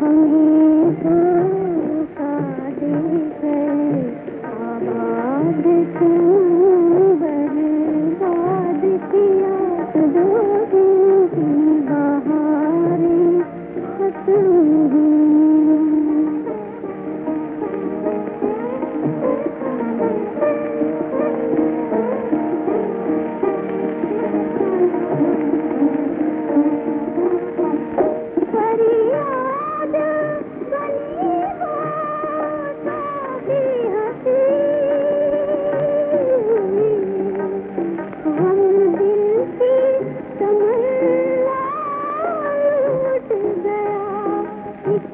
Mm-hmm.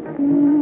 be.